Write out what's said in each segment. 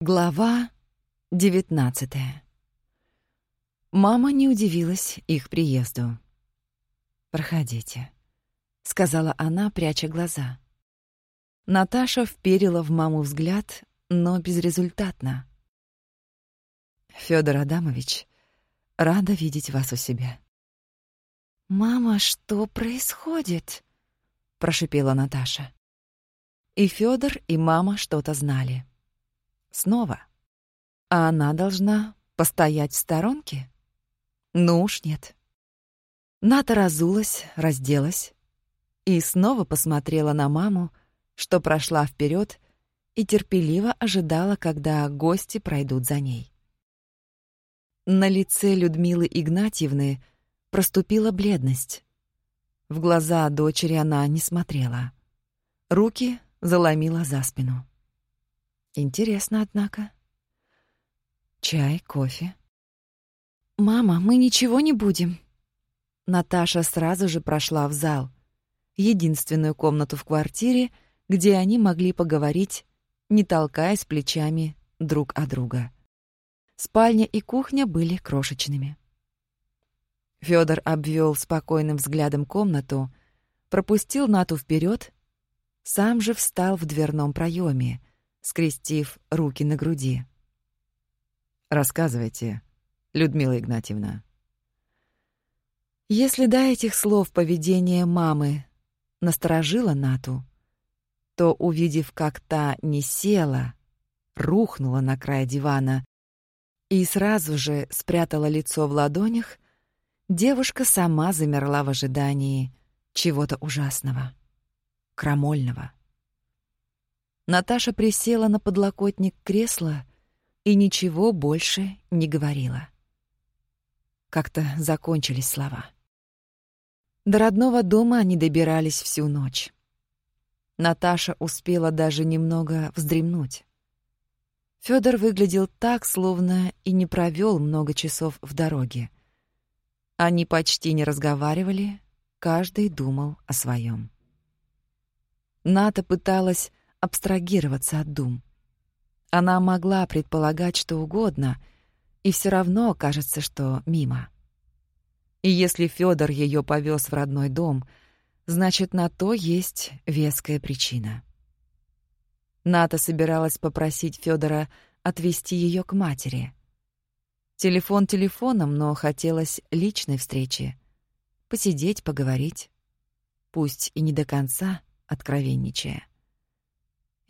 Глава девятнадцатая. Мама не удивилась их приезду. «Проходите», — сказала она, пряча глаза. Наташа вперила в маму взгляд, но безрезультатно. «Фёдор Адамович, рада видеть вас у себя». «Мама, что происходит?» — прошипела Наташа. И Фёдор, и мама что-то знали. Снова. А она должна постоять в сторонке? Ну уж нет. Ната разулась, разделась и снова посмотрела на маму, что прошла вперед и терпеливо ожидала, когда гости пройдут за ней. На лице Людмилы Игнатьевны проступила бледность. В глаза дочери она не смотрела. Руки заломила за спину. Интересно, однако. Чай, кофе. «Мама, мы ничего не будем». Наташа сразу же прошла в зал, единственную комнату в квартире, где они могли поговорить, не толкаясь плечами друг о друга. Спальня и кухня были крошечными. Фёдор обвёл спокойным взглядом комнату, пропустил Нату вперед, сам же встал в дверном проеме, скрестив руки на груди. «Рассказывайте, Людмила Игнатьевна». Если до этих слов поведение мамы насторожило Нату, то, увидев, как та не села, рухнула на край дивана и сразу же спрятала лицо в ладонях, девушка сама замерла в ожидании чего-то ужасного, крамольного. Наташа присела на подлокотник кресла и ничего больше не говорила. Как-то закончились слова. До родного дома они добирались всю ночь. Наташа успела даже немного вздремнуть. Фёдор выглядел так, словно и не провёл много часов в дороге. Они почти не разговаривали, каждый думал о своём. Ната пыталась абстрагироваться от дум. Она могла предполагать что угодно, и все равно кажется, что мимо. И если Федор ее повез в родной дом, значит, на то есть веская причина. Ната собиралась попросить Федора отвезти ее к матери. Телефон телефоном, но хотелось личной встречи. Посидеть, поговорить. Пусть и не до конца, откровенничая.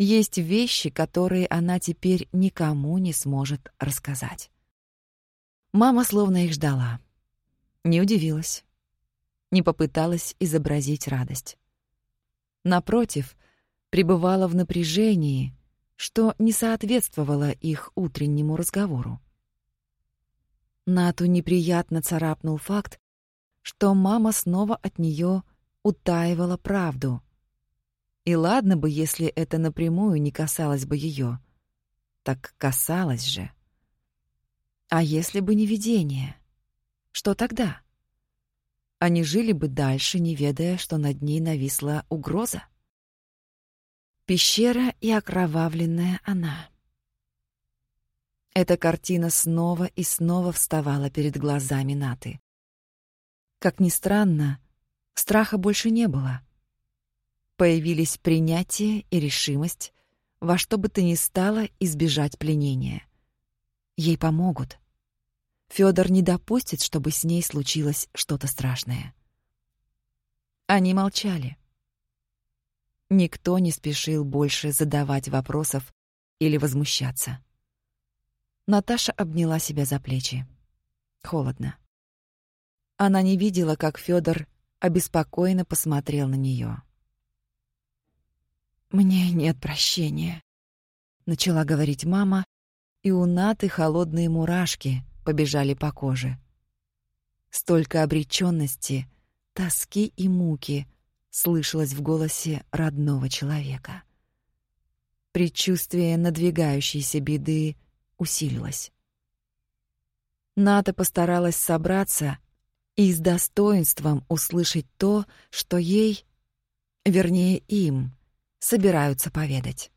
Есть вещи, которые она теперь никому не сможет рассказать. Мама словно их ждала. Не удивилась. Не попыталась изобразить радость. Напротив, пребывала в напряжении, что не соответствовало их утреннему разговору. Нату неприятно царапнул факт, что мама снова от нее утаивала правду — и ладно бы, если это напрямую не касалось бы ее. Так касалось же. А если бы не видение? Что тогда? Они жили бы дальше, не ведая, что над ней нависла угроза. Пещера и окровавленная она. Эта картина снова и снова вставала перед глазами Наты. Как ни странно, страха больше не было — Появились принятие и решимость во что бы то ни стало избежать пленения. Ей помогут. Фёдор не допустит, чтобы с ней случилось что-то страшное. Они молчали. Никто не спешил больше задавать вопросов или возмущаться. Наташа обняла себя за плечи. Холодно. Она не видела, как Фёдор обеспокоенно посмотрел на неё. «Мне нет прощения», — начала говорить мама, и у Наты холодные мурашки побежали по коже. Столько обречённости, тоски и муки слышалось в голосе родного человека. Предчувствие надвигающейся беды усилилось. Ната постаралась собраться и с достоинством услышать то, что ей, вернее им, собираются поведать.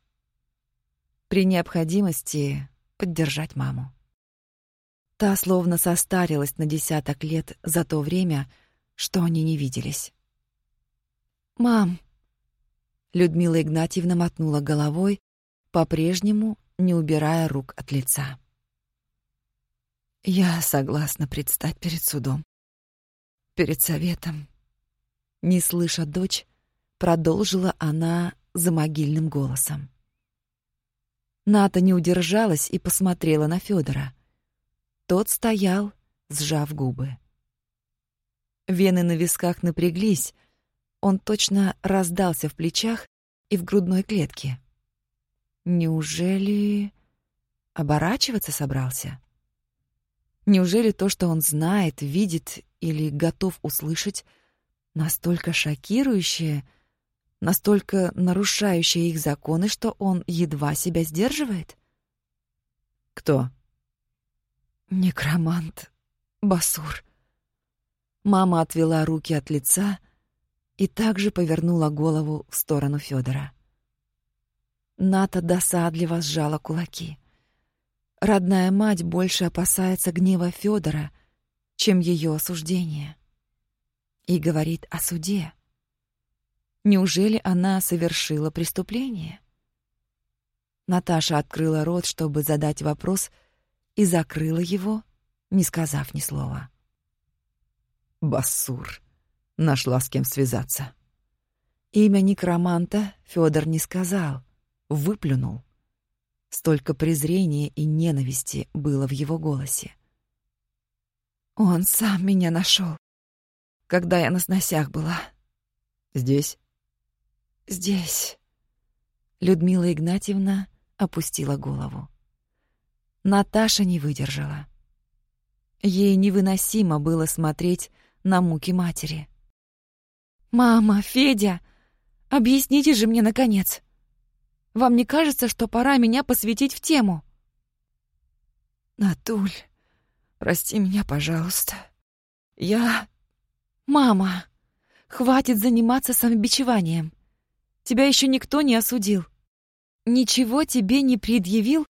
при необходимости поддержать маму. Та словно состарилась на десяток лет за то время, что они не виделись. «Мам!» Людмила Игнатьевна мотнула головой, по-прежнему не убирая рук от лица. «Я согласна предстать перед судом. Перед советом». Не слыша дочь, продолжила она за могильным голосом. Ната не удержалась и посмотрела на Федора. Тот стоял, сжав губы. Вены на висках напряглись, он точно раздался в плечах и в грудной клетке. Неужели оборачиваться собрался? Неужели то, что он знает, видит или готов услышать, настолько шокирующее, настолько нарушающее их законы, что он едва себя сдерживает? Кто? Некромант Басур. Мама отвела руки от лица и также повернула голову в сторону Федора. Ната досадливо сжала кулаки. Родная мать больше опасается гнева Федора, чем ее осуждения. И говорит о суде. Неужели она совершила преступление? Наташа открыла рот, чтобы задать вопрос, и закрыла его, не сказав ни слова. Басур. Нашла с кем связаться. Имя некроманта Федор не сказал, выплюнул. Столько презрения и ненависти было в его голосе. Он сам меня нашел, когда я на сносях была. Здесь? Здесь. Людмила Игнатьевна опустила голову. Наташа не выдержала. Ей невыносимо было смотреть на муки матери. «Мама, Федя, объясните же мне, наконец. Вам не кажется, что пора меня посвятить в тему?» «Натуль, прости меня, пожалуйста. Я...» «Мама, хватит заниматься самобичеванием. Тебя еще никто не осудил. Ничего тебе не предъявил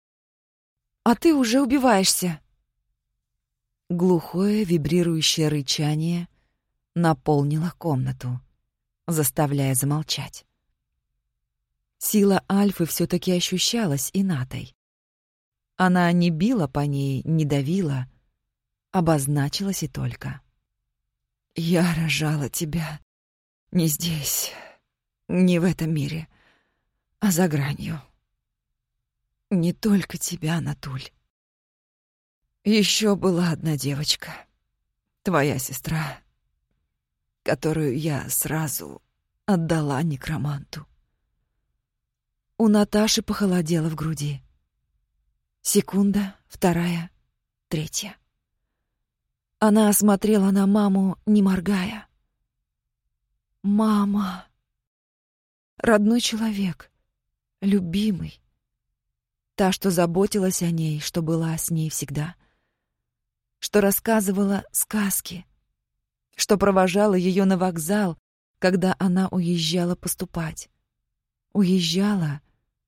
а ты уже убиваешься. Глухое вибрирующее рычание наполнило комнату, заставляя замолчать. Сила Альфы все таки ощущалась и Натой. Она не била по ней, не давила, обозначилась и только. «Я рожала тебя не здесь, не в этом мире, а за гранью. Не только тебя, Натуль. Еще была одна девочка, твоя сестра, которую я сразу отдала некроманту. У Наташи похолодело в груди. Секунда, вторая, третья. Она осмотрела на маму, не моргая. «Мама! Родной человек, любимый, Та, что заботилась о ней, что была с ней всегда. Что рассказывала сказки. Что провожала ее на вокзал, когда она уезжала поступать. Уезжала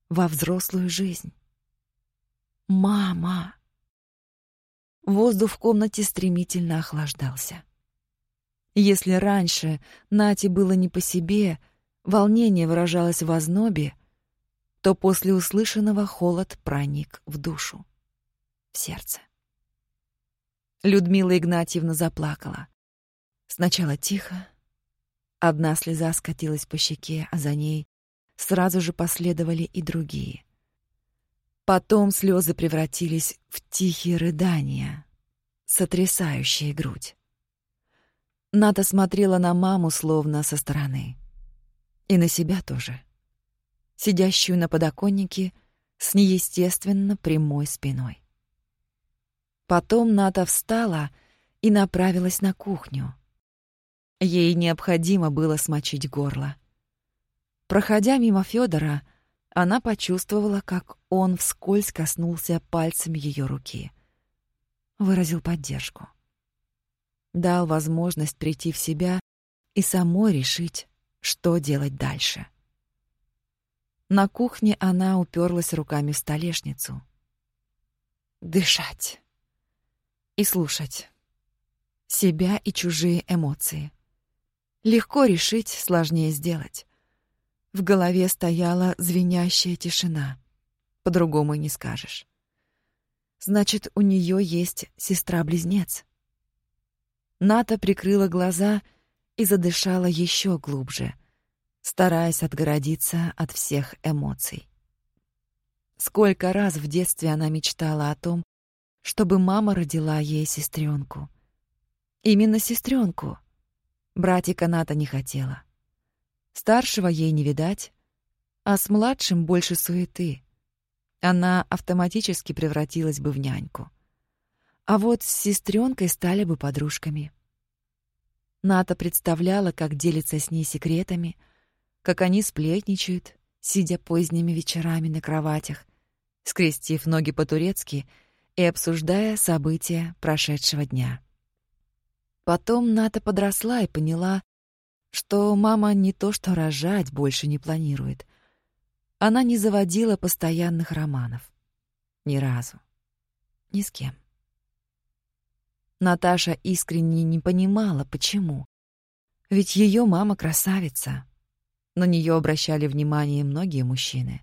во взрослую жизнь. Мама! Воздух в комнате стремительно охлаждался. Если раньше Нате было не по себе, волнение выражалось в ознобе, то после услышанного холод проник в душу, в сердце. Людмила Игнатьевна заплакала. Сначала тихо. Одна слеза скатилась по щеке, а за ней сразу же последовали и другие. Потом слезы превратились в тихие рыдания, сотрясающие грудь. Ната смотрела на маму словно со стороны. И на себя тоже сидящую на подоконнике с неестественно прямой спиной. Потом Ната встала и направилась на кухню. Ей необходимо было смочить горло. Проходя мимо Федора, она почувствовала, как он вскользь коснулся пальцами ее руки. Выразил поддержку. Дал возможность прийти в себя и самой решить, что делать дальше. На кухне она уперлась руками в столешницу. Дышать. И слушать. Себя и чужие эмоции. Легко решить, сложнее сделать. В голове стояла звенящая тишина. По-другому не скажешь. Значит, у нее есть сестра-близнец. Ната прикрыла глаза и задышала еще глубже, стараясь отгородиться от всех эмоций. Сколько раз в детстве она мечтала о том, чтобы мама родила ей сестренку. Именно сестренку. Братика Ната не хотела. Старшего ей не видать, а с младшим больше суеты. Она автоматически превратилась бы в няньку. А вот с сестренкой стали бы подружками. Ната представляла, как делится с ней секретами, как они сплетничают, сидя поздними вечерами на кроватях, скрестив ноги по-турецки и обсуждая события прошедшего дня. Потом Ната подросла и поняла, что мама не то что рожать больше не планирует. Она не заводила постоянных романов. Ни разу. Ни с кем. Наташа искренне не понимала, почему. Ведь ее мама красавица. На нее обращали внимание многие мужчины.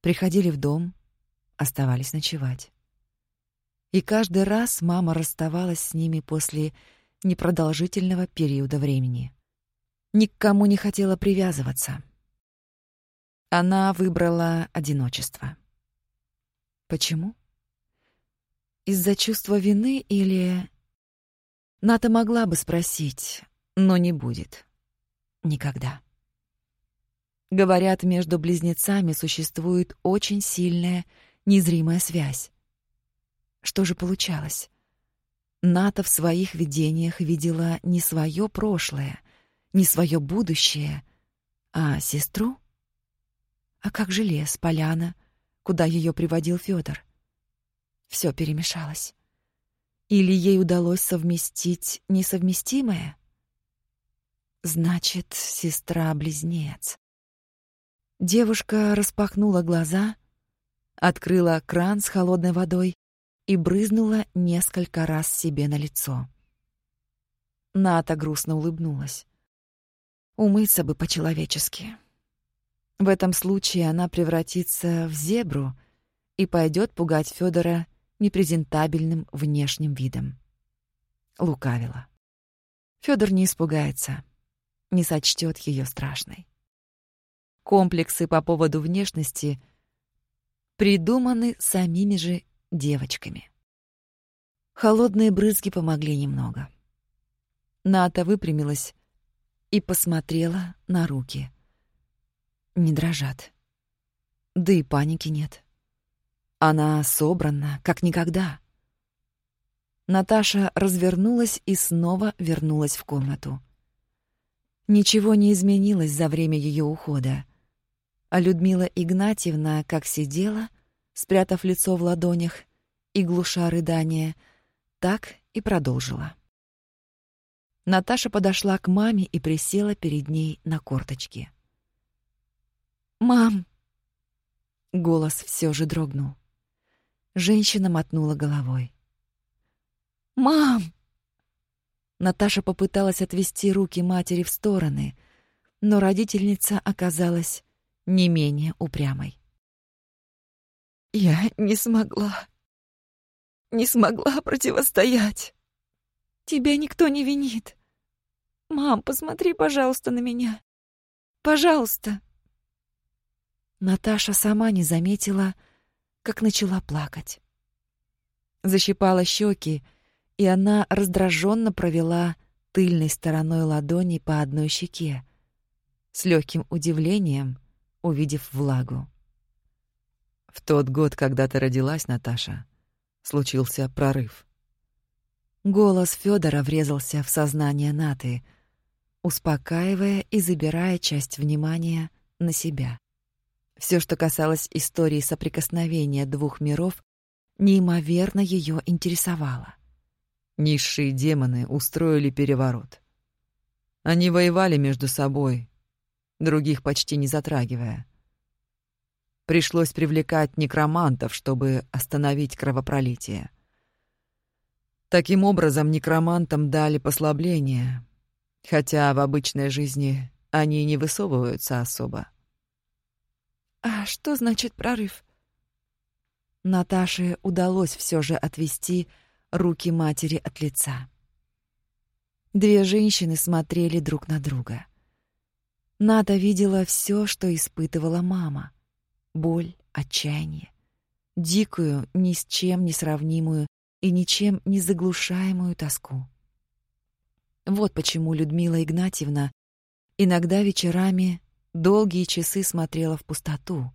Приходили в дом, оставались ночевать. И каждый раз мама расставалась с ними после непродолжительного периода времени ни к кому не хотела привязываться. Она выбрала одиночество. Почему? Из-за чувства вины или... Ната могла бы спросить, но не будет. Никогда. Говорят, между близнецами существует очень сильная, незримая связь. Что же получалось? Ната в своих видениях видела не свое прошлое — не свое будущее, а сестру? А как же лес, поляна, куда ее приводил Федор? Все перемешалось. Или ей удалось совместить несовместимое? Значит, сестра-близнец. Девушка распахнула глаза, открыла кран с холодной водой и брызнула несколько раз себе на лицо. Ната грустно улыбнулась. Умыться бы по-человечески. В этом случае она превратится в зебру и пойдет пугать Федора непрезентабельным внешним видом. Лукавила. Федор не испугается, не сочтет ее страшной. Комплексы по поводу внешности придуманы самими же девочками. Холодные брызги помогли немного. Ната выпрямилась и посмотрела на руки. Не дрожат. Да и паники нет. Она собрана, как никогда. Наташа развернулась и снова вернулась в комнату. Ничего не изменилось за время ее ухода. А Людмила Игнатьевна как сидела, спрятав лицо в ладонях и глуша рыдание, так и продолжила. Наташа подошла к маме и присела перед ней на корточки. «Мам!» Голос все же дрогнул. Женщина мотнула головой. «Мам!» Наташа попыталась отвести руки матери в стороны, но родительница оказалась не менее упрямой. «Я не смогла. Не смогла противостоять. Тебя никто не винит. Мам, посмотри, пожалуйста, на меня. Пожалуйста. Наташа сама не заметила, как начала плакать. Защипала щеки, и она раздраженно провела тыльной стороной ладони по одной щеке, с легким удивлением увидев влагу. В тот год, когда ты родилась, Наташа, случился прорыв. Голос Федора врезался в сознание Наты, успокаивая и забирая часть внимания на себя. Все, что касалось истории соприкосновения двух миров, неимоверно ее интересовало. Низшие демоны устроили переворот. Они воевали между собой, других почти не затрагивая. пришлось привлекать некромантов, чтобы остановить кровопролитие. Таким образом, некромантам дали послабление, хотя в обычной жизни они не высовываются особо. «А что значит прорыв?» Наташе удалось все же отвести руки матери от лица. Две женщины смотрели друг на друга. Ната видела все, что испытывала мама. Боль, отчаяние, дикую, ни с чем не сравнимую и ничем не заглушаемую тоску. Вот почему Людмила Игнатьевна иногда вечерами долгие часы смотрела в пустоту,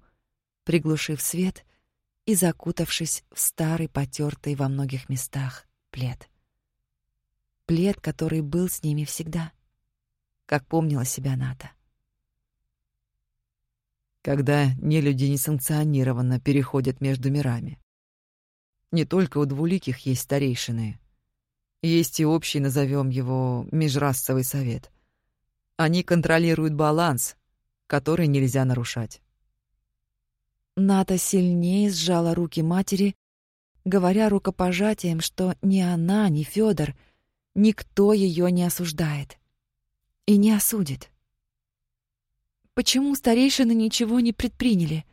приглушив свет и закутавшись в старый потертый во многих местах плед. Плед, который был с ними всегда, как помнила себя Ната. Когда нелюди несанкционированно переходят между мирами. Не только у двуликих есть старейшины. Есть и общий, назовем его, межрасовый совет. Они контролируют баланс, который нельзя нарушать. Ната сильнее сжала руки матери, говоря рукопожатием, что ни она, ни Федор, никто ее не осуждает и не осудит. Почему старейшины ничего не предприняли?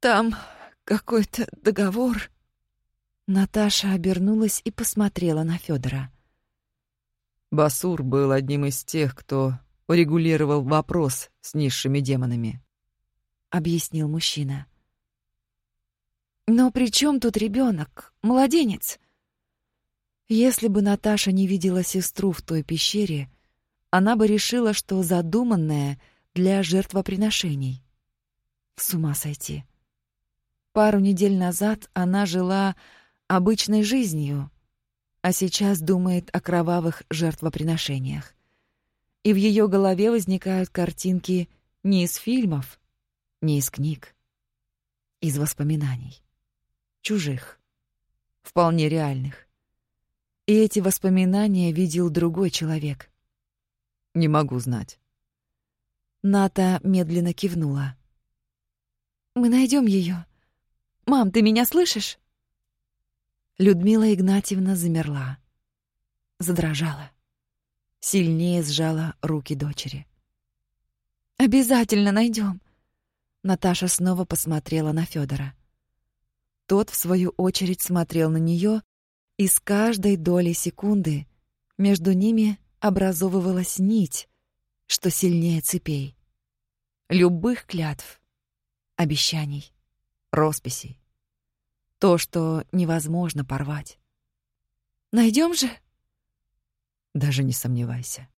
Там какой-то договор. Наташа обернулась и посмотрела на Федора. Басур был одним из тех, кто урегулировал вопрос с низшими демонами. — объяснил мужчина. «Но при чем тут ребенок, младенец?» Если бы Наташа не видела сестру в той пещере, она бы решила, что задуманное для жертвоприношений. С ума сойти. Пару недель назад она жила обычной жизнью, а сейчас думает о кровавых жертвоприношениях. И в ее голове возникают картинки не из фильмов, не из книг, из воспоминаний. Чужих, вполне реальных. И эти воспоминания видел другой человек. Не могу знать. Ната медленно кивнула. Мы найдем ее. Мам, ты меня слышишь? Людмила Игнатьевна замерла, задрожала, сильнее сжала руки дочери. Обязательно найдем. Наташа снова посмотрела на Федора. Тот, в свою очередь, смотрел на нее, и с каждой долей секунды между ними образовывалась нить, что сильнее цепей. Любых клятв, обещаний, росписей. То, что невозможно порвать. Найдем же? Даже не сомневайся.